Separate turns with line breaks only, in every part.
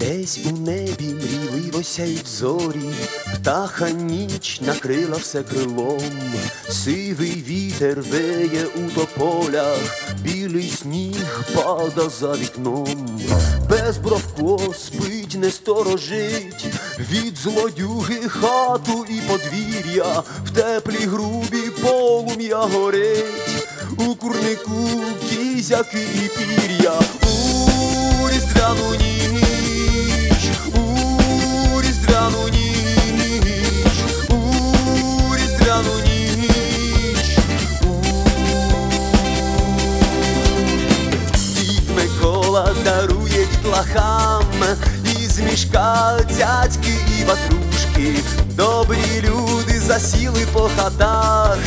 Десь у небі мрійливо сяють зорі, птаха ніч накрила все крилом, сивий вітер веє у тополях, білий сніг пада за вікном, без бровко спить, не сторожить, від злодюги хату і подвір'я, в теплій грубі полум'я горить, у курнику кізяки і пір'я. У різдвяну ніч, у різдвяну ніч, у різдвяну ніч. Дітлахам із мішка цяцьки і ватрушки. Добрі люди засіли по хатах,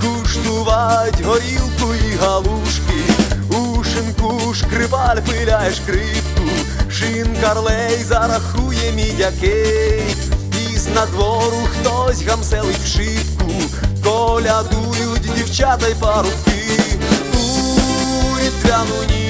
куштувать горілку і галушки. У шинку шкрипаль пиляє шкрипку, шинкарлей зарахує мідякей. Із надвору хтось гамселить в шибку, колядують дівчата й парубки. У різдвяну ніч,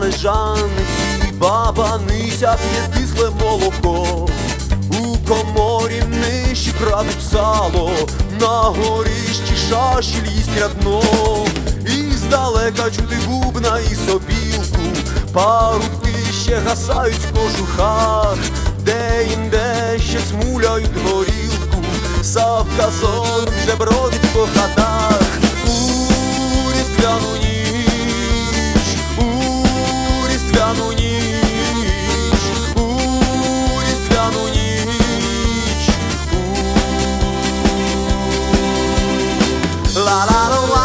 на баба Нися п'є кисле молоко. У коморі нижчі крадуть сало, на горищі шаші лість рядно. І здалека чути бубна і сопілку, парубки ще гасають в кожухах, де інде ще смуляють горілку, Савка сон вже бродить по хатах. У різдвяну ніч la la la